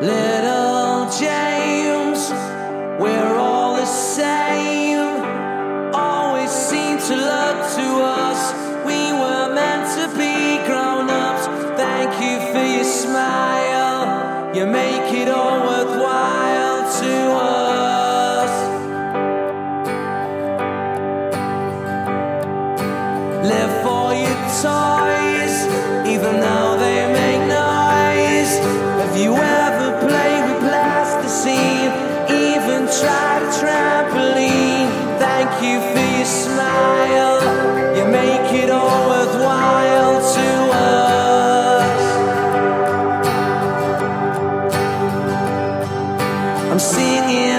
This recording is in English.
Little James, we're all the same. Always seem to look to us. We were meant to be grown ups. Thank you for your smile. You make it all worthwhile to us. Live for your time. singing.